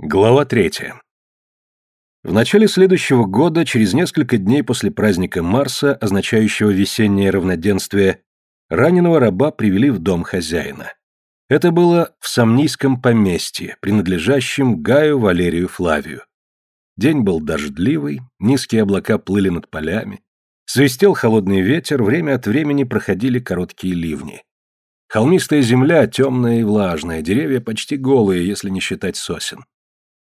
Глава третья. В начале следующего года, через несколько дней после праздника Марса, означающего весеннее равноденствие, раненого раба привели в дом хозяина. Это было в Самнийском поместье, принадлежащем Гаю Валерию Флавию. День был дождливый, низкие облака плыли над полями, свистел холодный ветер, время от времени проходили короткие ливни. Холмистая земля темная и влажная, деревья почти голые, если не считать сосен.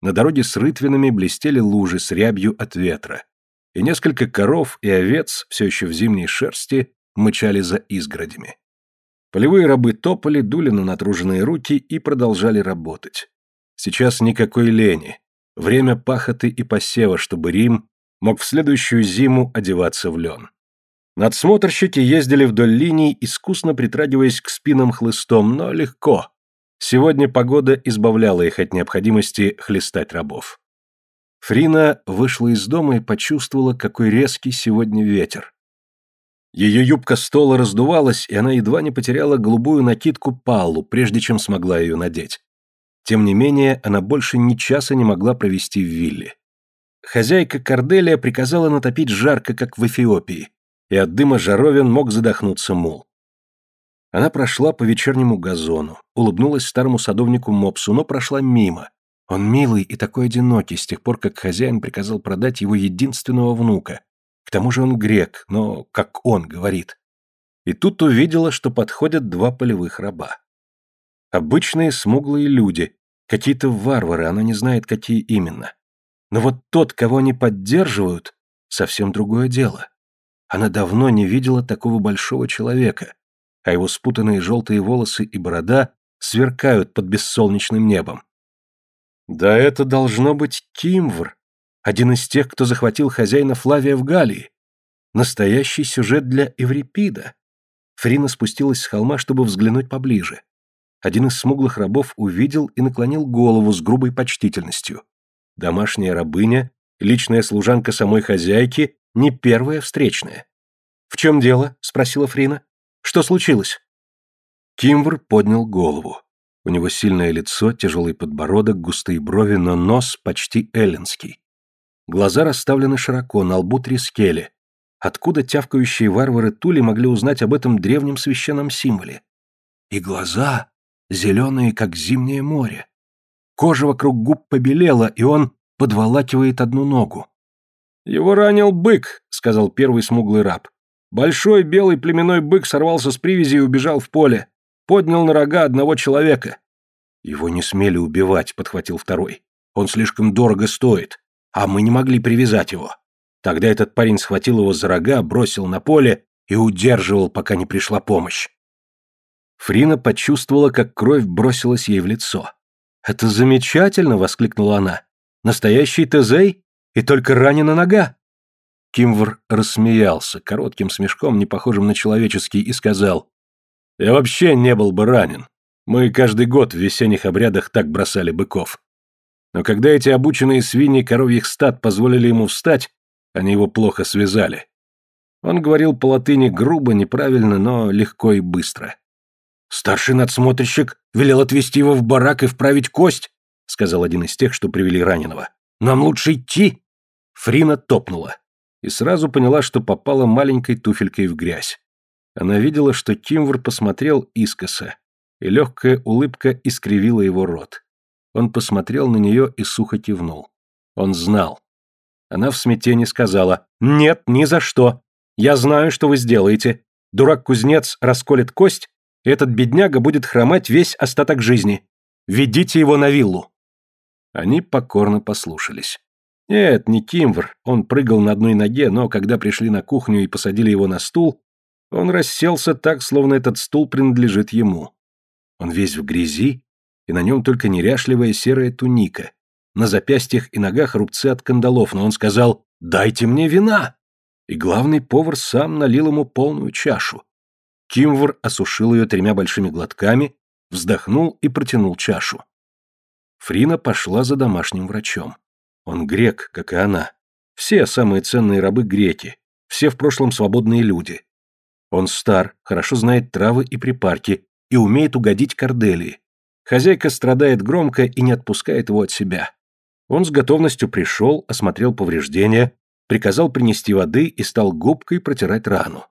На дороге с рытвинами блестели лужи с рябью от ветра, и несколько коров и овец, все еще в зимней шерсти, мычали за изгородями. Полевые рабы топали, дули на натруженные руки и продолжали работать. Сейчас никакой лени. Время пахоты и посева, чтобы Рим мог в следующую зиму одеваться в лен. Надсмотрщики ездили вдоль линий, искусно притрагиваясь к спинам хлыстом, но легко, Сегодня погода избавляла их от необходимости хлестать рабов. Фрина вышла из дома и почувствовала, какой резкий сегодня ветер. Ее юбка стола раздувалась, и она едва не потеряла голубую накидку Паллу, прежде чем смогла ее надеть. Тем не менее, она больше ни часа не могла провести в вилле. Хозяйка Корделия приказала натопить жарко, как в Эфиопии, и от дыма жаровин мог задохнуться мул. Она прошла по вечернему газону, улыбнулась старому садовнику Мопсу, но прошла мимо. Он милый и такой одинокий с тех пор, как хозяин приказал продать его единственного внука. К тому же он грек, но как он говорит. И тут увидела, что подходят два полевых раба. Обычные смуглые люди, какие-то варвары, она не знает, какие именно. Но вот тот, кого они поддерживают, совсем другое дело. Она давно не видела такого большого человека, а его спутанные желтые волосы и борода сверкают под бессолнечным небом. Да это должно быть Кимвр, один из тех, кто захватил хозяина Флавия в Галлии. Настоящий сюжет для Эврипида. Фрина спустилась с холма, чтобы взглянуть поближе. Один из смуглых рабов увидел и наклонил голову с грубой почтительностью. Домашняя рабыня, личная служанка самой хозяйки, не первая встречная. «В чем дело?» — спросила Фрина. Что случилось?» Кимвр поднял голову. У него сильное лицо, тяжелый подбородок, густые брови, но нос почти эллинский. Глаза расставлены широко, на лбу три скели. Откуда тявкающие варвары Тули могли узнать об этом древнем священном символе? И глаза зеленые, как зимнее море. Кожа вокруг губ побелела, и он подволакивает одну ногу. «Его ранил бык», — сказал первый смуглый раб. Большой белый племенной бык сорвался с привязи и убежал в поле. Поднял на рога одного человека. Его не смели убивать, подхватил второй. Он слишком дорого стоит, а мы не могли привязать его. Тогда этот парень схватил его за рога, бросил на поле и удерживал, пока не пришла помощь. Фрина почувствовала, как кровь бросилась ей в лицо. «Это замечательно!» — воскликнула она. «Настоящий Тезей? И только ранена нога!» Кимвр рассмеялся, коротким смешком, не похожим на человеческий, и сказал, «Я вообще не был бы ранен. Мы каждый год в весенних обрядах так бросали быков. Но когда эти обученные свиньи коровьих стад позволили ему встать, они его плохо связали. Он говорил по латыни грубо, неправильно, но легко и быстро. «Старший надсмотрщик велел отвезти его в барак и вправить кость», сказал один из тех, что привели раненого. «Нам лучше идти». Фрина топнула и сразу поняла, что попала маленькой туфелькой в грязь. Она видела, что Кимвр посмотрел искоса, и легкая улыбка искривила его рот. Он посмотрел на нее и сухо кивнул. Он знал. Она в смятении сказала «Нет, ни за что. Я знаю, что вы сделаете. Дурак-кузнец расколет кость, и этот бедняга будет хромать весь остаток жизни. Ведите его на виллу». Они покорно послушались. Нет, не Кимвр, он прыгал на одной ноге, но когда пришли на кухню и посадили его на стул, он расселся так, словно этот стул принадлежит ему. Он весь в грязи, и на нем только неряшливая серая туника. На запястьях и ногах рубцы от кандалов, но он сказал «Дайте мне вина!» И главный повар сам налил ему полную чашу. Кимвр осушил ее тремя большими глотками, вздохнул и протянул чашу. Фрина пошла за домашним врачом. Он грек, как и она. Все самые ценные рабы греки, все в прошлом свободные люди. Он стар, хорошо знает травы и припарки и умеет угодить Корделии. Хозяйка страдает громко и не отпускает его от себя. Он с готовностью пришел, осмотрел повреждения, приказал принести воды и стал губкой протирать рану.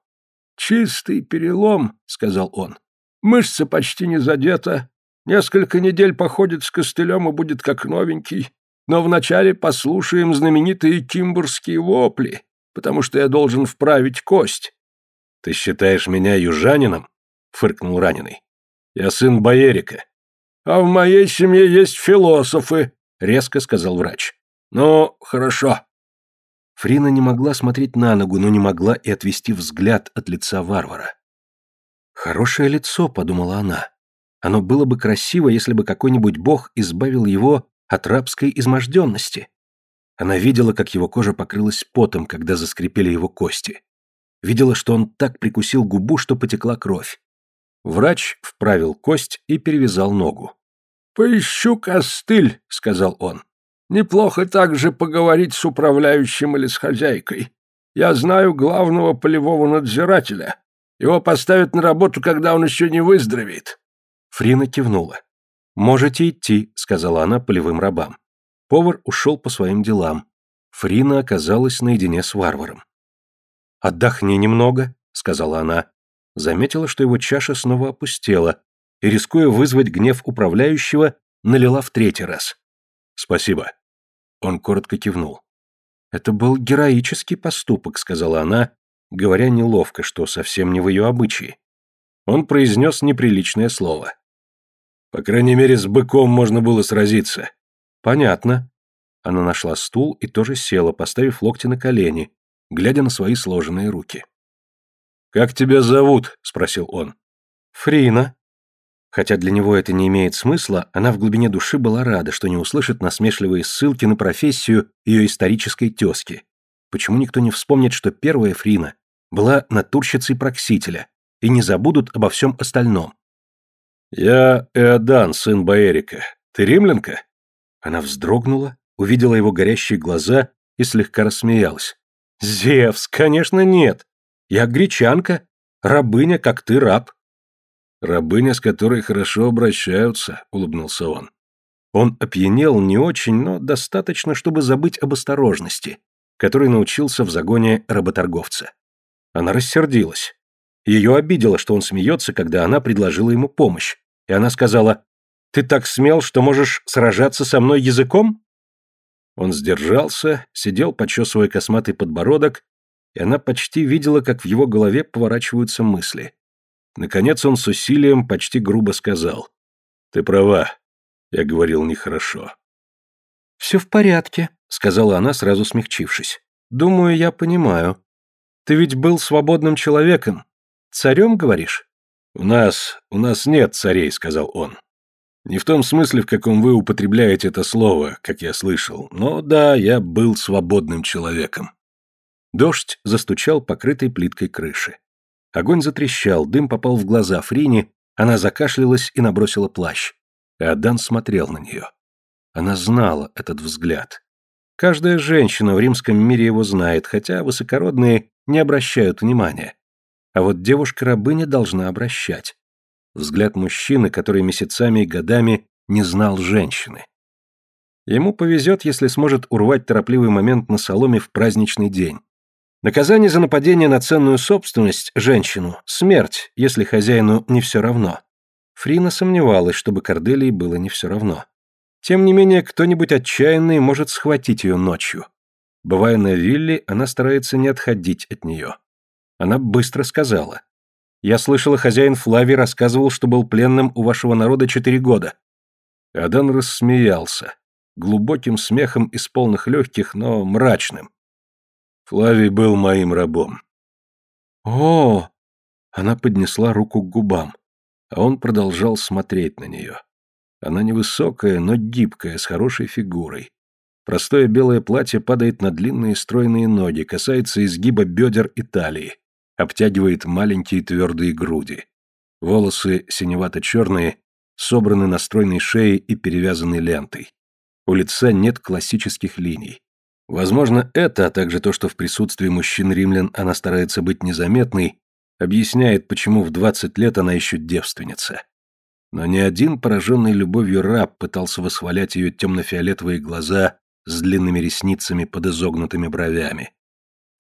«Чистый перелом», — сказал он. «Мышца почти не задета. Несколько недель походит с костылем и будет как новенький. Но вначале послушаем знаменитые кимбурские вопли, потому что я должен вправить кость». «Ты считаешь меня южанином?» — фыркнул раненый. «Я сын Баерика». «А в моей семье есть философы», — резко сказал врач. «Ну, хорошо». Фрина не могла смотреть на ногу, но не могла и отвести взгляд от лица варвара. «Хорошее лицо», — подумала она. «Оно было бы красиво, если бы какой-нибудь бог избавил его от рабской изможденности». Она видела, как его кожа покрылась потом, когда заскрипели его кости. Видела, что он так прикусил губу, что потекла кровь. Врач вправил кость и перевязал ногу. «Поищу костыль», — сказал он. «Неплохо также поговорить с управляющим или с хозяйкой. Я знаю главного полевого надзирателя. Его поставят на работу, когда он еще не выздоровеет». Фрина кивнула. «Можете идти», — сказала она полевым рабам. Повар ушел по своим делам. Фрина оказалась наедине с варваром. «Отдохни немного», — сказала она. Заметила, что его чаша снова опустела, и, рискуя вызвать гнев управляющего, налила в третий раз. «Спасибо». Он коротко кивнул. «Это был героический поступок», — сказала она, говоря неловко, что совсем не в ее обычае. Он произнес неприличное слово. «По крайней мере, с быком можно было сразиться». «Понятно». Она нашла стул и тоже села, поставив локти на колени, глядя на свои сложенные руки. «Как тебя зовут?» — спросил он. «Фрина». Хотя для него это не имеет смысла, она в глубине души была рада, что не услышит насмешливые ссылки на профессию ее исторической тезки. Почему никто не вспомнит, что первая Фрина была натурщицей Проксителя, и не забудут обо всем остальном? «Я Эодан, сын Баэрика. Ты римлянка?» Она вздрогнула, увидела его горящие глаза и слегка рассмеялась. «Зевс, конечно, нет. Я гречанка, рабыня, как ты раб». «Рабыня, с которой хорошо обращаются», — улыбнулся он. Он опьянел не очень, но достаточно, чтобы забыть об осторожности, которой научился в загоне работорговца. Она рассердилась. Ее обидело, что он смеется, когда она предложила ему помощь, и она сказала, «Ты так смел, что можешь сражаться со мной языком?» Он сдержался, сидел, почесывая косматый подбородок, и она почти видела, как в его голове поворачиваются мысли. Наконец он с усилием почти грубо сказал. «Ты права. Я говорил нехорошо». «Все в порядке», — сказала она, сразу смягчившись. «Думаю, я понимаю. Ты ведь был свободным человеком. Царем, говоришь?» «У нас... у нас нет царей», — сказал он. Не в том смысле, в каком вы употребляете это слово, как я слышал, но да, я был свободным человеком. Дождь застучал покрытой плиткой крыши. Огонь затрещал, дым попал в глаза Фрини, она закашлялась и набросила плащ. И Адан смотрел на нее. Она знала этот взгляд. Каждая женщина в римском мире его знает, хотя высокородные не обращают внимания. А вот девушка-рабыня должна обращать. Взгляд мужчины, который месяцами и годами не знал женщины. Ему повезет, если сможет урвать торопливый момент на соломе в праздничный день. Наказание за нападение на ценную собственность, женщину, смерть, если хозяину не все равно. Фрина сомневалась, чтобы Корделии было не все равно. Тем не менее, кто-нибудь отчаянный может схватить ее ночью. Бывая на вилле, она старается не отходить от нее. Она быстро сказала. «Я слышала, хозяин Флавий рассказывал, что был пленным у вашего народа четыре года». Адан рассмеялся, глубоким смехом из полных легких, но мрачным. Флавий был моим рабом. О! Она поднесла руку к губам, а он продолжал смотреть на нее. Она невысокая, но гибкая, с хорошей фигурой. Простое белое платье падает на длинные стройные ноги, касается изгиба бедер и талии, обтягивает маленькие твердые груди. Волосы синевато-черные, собраны на стройной шее и перевязаны лентой. У лица нет классических линий. Возможно, это, а также то, что в присутствии мужчин-римлян она старается быть незаметной, объясняет, почему в 20 лет она еще девственница. Но ни один пораженный любовью раб пытался восхвалять ее темно-фиолетовые глаза с длинными ресницами под изогнутыми бровями.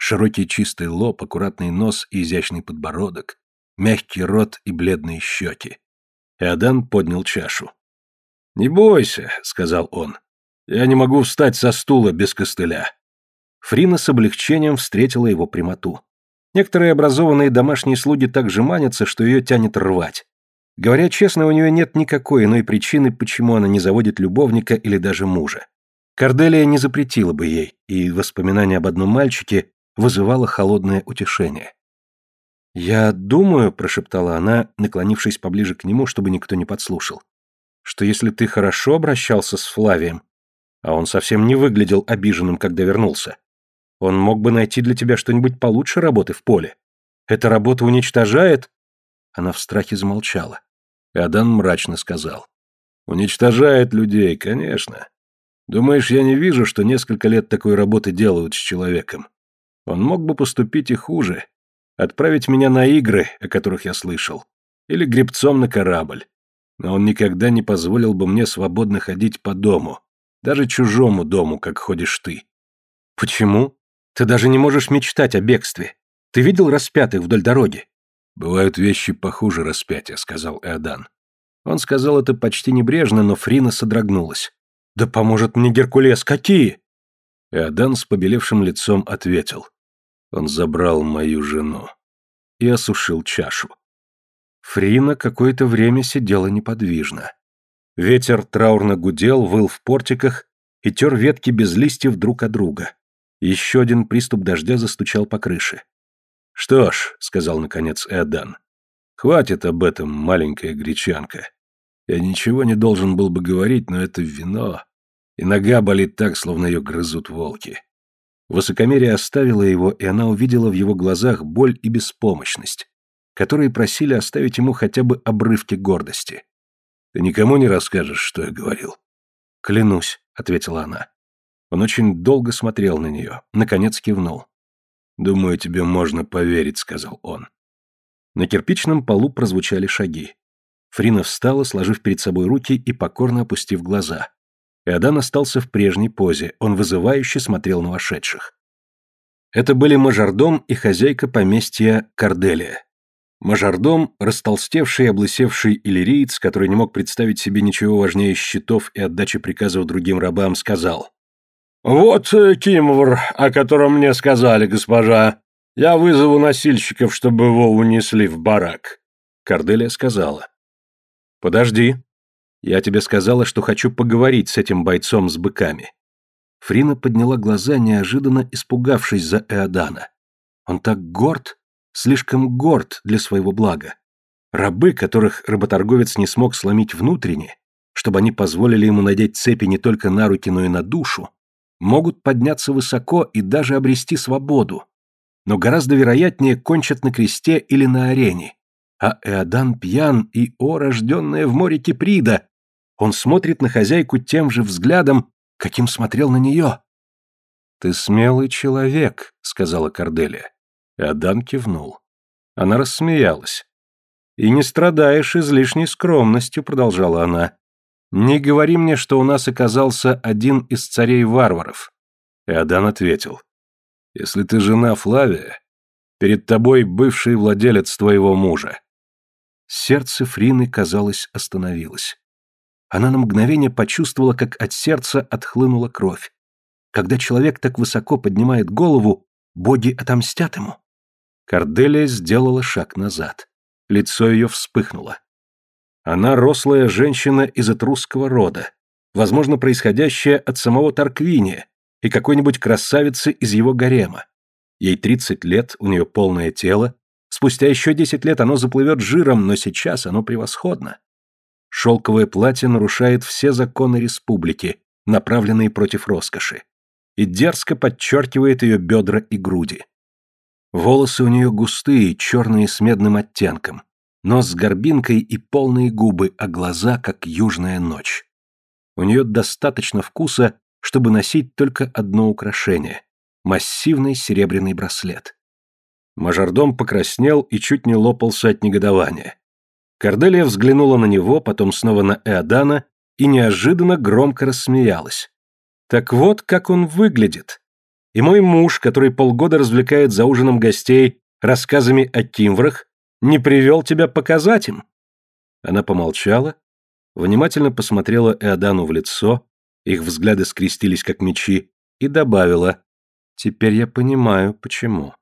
Широкий чистый лоб, аккуратный нос и изящный подбородок, мягкий рот и бледные щеки. Иодан поднял чашу. «Не бойся», — сказал он. «Я не могу встать со стула без костыля». Фрина с облегчением встретила его прямоту. Некоторые образованные домашние слуги так же манятся, что ее тянет рвать. Говоря честно, у нее нет никакой иной причины, почему она не заводит любовника или даже мужа. Корделия не запретила бы ей, и воспоминание об одном мальчике вызывало холодное утешение. «Я думаю», — прошептала она, наклонившись поближе к нему, чтобы никто не подслушал, «что если ты хорошо обращался с Флавием, а он совсем не выглядел обиженным, когда вернулся, он мог бы найти для тебя что-нибудь получше работы в поле. Эта работа уничтожает...» Она в страхе замолчала. Адан мрачно сказал. «Уничтожает людей, конечно. Думаешь, я не вижу, что несколько лет такой работы делают с человеком? Он мог бы поступить и хуже, отправить меня на игры, о которых я слышал, или гребцом на корабль. Но он никогда не позволил бы мне свободно ходить по дому, даже чужому дому, как ходишь ты. Почему? Ты даже не можешь мечтать о бегстве. Ты видел распятых вдоль дороги? Бывают вещи похуже распятия, сказал Эодан. Он сказал это почти небрежно, но Фрина содрогнулась. Да поможет мне Геркулес, какие? Эодан с побелевшим лицом ответил. Он забрал мою жену и осушил чашу. Фрина какое-то время сидела неподвижно. Ветер траурно гудел, выл в портиках и тер ветки без листьев друг от друга. Еще один приступ дождя застучал по крыше. «Что ж», — сказал наконец Эодан, — «хватит об этом, маленькая гречанка. Я ничего не должен был бы говорить, но это вино, и нога болит так, словно ее грызут волки. Высокомерие оставило его, и она увидела в его глазах боль и беспомощность, которые просили оставить ему хотя бы обрывки гордости. «Ты никому не расскажешь, что я говорил?» «Клянусь», — ответила она. Он очень долго смотрел на нее, наконец кивнул. «Думаю, тебе можно поверить», — сказал он. На кирпичном полу прозвучали шаги. Фрина встала, сложив перед собой руки и покорно опустив глаза. Иодан остался в прежней позе, он вызывающе смотрел на вошедших. Это были мажордом и хозяйка поместья Корделия. Мажордом, растолстевший и облысевший иллириец, который не мог представить себе ничего важнее счетов и отдачи приказов другим рабам, сказал. «Вот э, Кимвр, о котором мне сказали, госпожа. Я вызову носильщиков, чтобы его унесли в барак». Корделия сказала. «Подожди. Я тебе сказала, что хочу поговорить с этим бойцом с быками. Фрина подняла глаза, неожиданно испугавшись за Эодана. Он так горд, слишком горд для своего блага. Рабы, которых работорговец не смог сломить внутренне, чтобы они позволили ему надеть цепи не только на руки, но и на душу, могут подняться высоко и даже обрести свободу. Но гораздо вероятнее кончат на кресте или на арене. А Эодан пьян и, о, рожденная в море Киприда, он смотрит на хозяйку тем же взглядом, каким смотрел на нее. «Ты смелый человек», — сказала Корделия. Адан кивнул. Она рассмеялась. «И не страдаешь излишней скромностью», — продолжала она. «Не говори мне, что у нас оказался один из царей-варваров». И Адан ответил. «Если ты жена Флавия, перед тобой бывший владелец твоего мужа». Сердце Фрины, казалось, остановилось. Она на мгновение почувствовала, как от сердца отхлынула кровь. Когда человек так высоко поднимает голову, боги отомстят ему. Корделия сделала шаг назад. Лицо ее вспыхнуло. Она рослая женщина из этрусского рода, возможно, происходящая от самого Тарквиния и какой-нибудь красавицы из его гарема. Ей 30 лет, у нее полное тело, спустя еще 10 лет оно заплывет жиром, но сейчас оно превосходно. Шелковое платье нарушает все законы республики, направленные против роскоши, и дерзко подчеркивает ее бедра и груди. Волосы у нее густые, черные с медным оттенком, нос с горбинкой и полные губы, а глаза, как южная ночь. У нее достаточно вкуса, чтобы носить только одно украшение – массивный серебряный браслет. Мажордом покраснел и чуть не лопался от негодования. Корделия взглянула на него, потом снова на Эодана и неожиданно громко рассмеялась. Так вот, как он выглядит. И мой муж, который полгода развлекает за ужином гостей рассказами о кимврах, не привел тебя показать им. Она помолчала, внимательно посмотрела Эодану в лицо, их взгляды скрестились как мечи, и добавила «Теперь я понимаю, почему».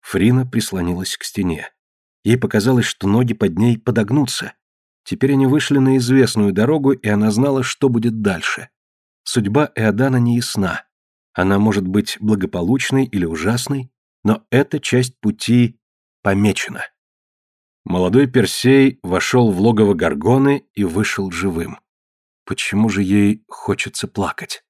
Фрина прислонилась к стене. Ей показалось, что ноги под ней подогнутся. Теперь они вышли на известную дорогу, и она знала, что будет дальше. Судьба Эодана не ясна. Она может быть благополучной или ужасной, но эта часть пути помечена. Молодой Персей вошел в логово Гаргоны и вышел живым. Почему же ей хочется плакать?